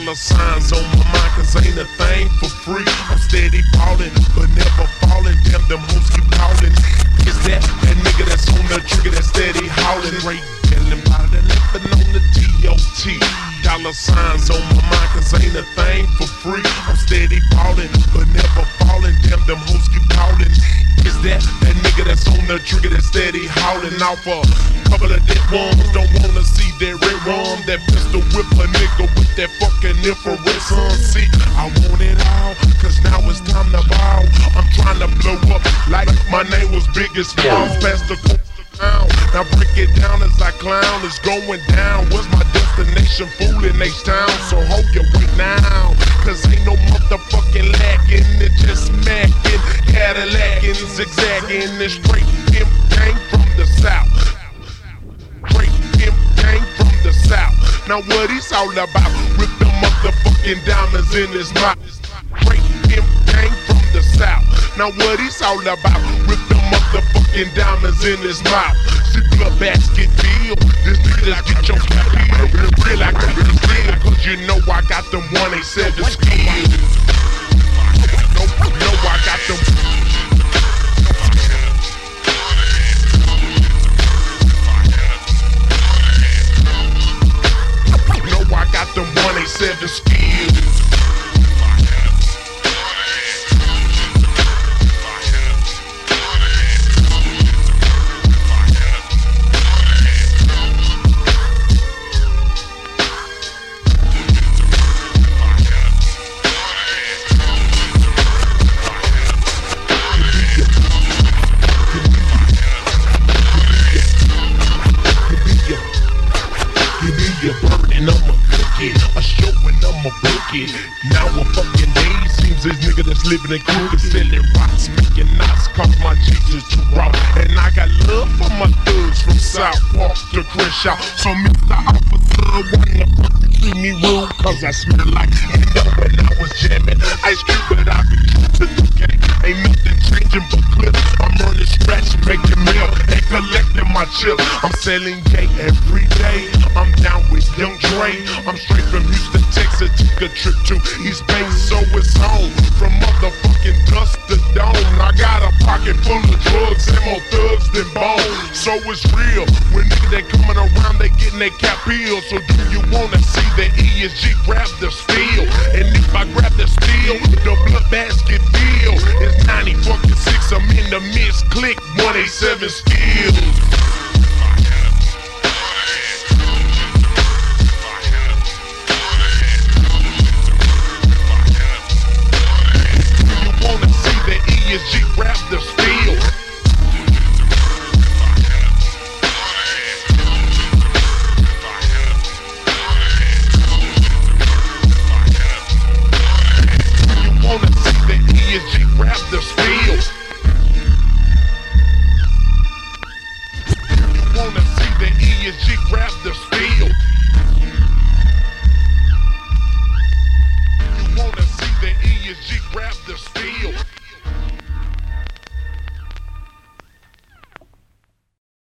dollar signs on my mind, cause ain't a thing for free. I'm steady ballin', but never fallin'. Damn, them hoes keep callin'. Is that that nigga that's on the trigger that's steady howlin'? Ray Dillon by the left on the DOT. Dollar signs on my mind, cause ain't a thing for free. I'm steady ballin', but never fallin'. Damn, them hoes keep callin' that's on the trigger that's steady howling off a couple of dead ones? Don't wanna see that red rum, that pistol whip a nigga with that fucking infrared sun. See, I want it all, cause now it's time to bow. I'm trying to blow up like my name was Biggie Smalls. Past the down. Now break it down as I clown. It's going down. What's my destination? Fooling H-Town. So hold your weight now. Cause ain't no motherfucking lacking. It just smacking. Cadillacing, zigzagging. this straight pimp gang from the south. Gang from the south. Now what he's all about? Rip the motherfucking diamonds in his mouth. Straight pimp gang from the south. Now what he's all about? Rip the motherfucking diamonds in his mouth. See blood basket deal. This nigga get your feel. Real I got this deal. Cause you know I got them 187 skills. No, no, I got them. 187 skills. And I'ma it. Now a fucking day seems this nigga that's living in crooked selling rocks, making knots, cause my Jesus too raw. And I got love for my thugs from South Park to Crenshaw. So Mr. Officer, wanna fucking treat me rude, cause I smell like know when I was jamming. Ice Cube, but I be true to the game. Ain't nothing changing but clips. I'm earning scratch, making and collecting my chips. I'm selling gay every day. I'm down with Young Dre. I'm straight from Houston, Texas. Took a trip to East Bay, so it's home. From motherfucking dust to dawn. I got a pocket full of drugs and more thugs than bone. So it's real. When niggas they coming around, they getting their cap peeled. So do you wanna see the ESG grab the steel? And if I grab the steel, the blood basket deal is 90 the mix, click 187 skills.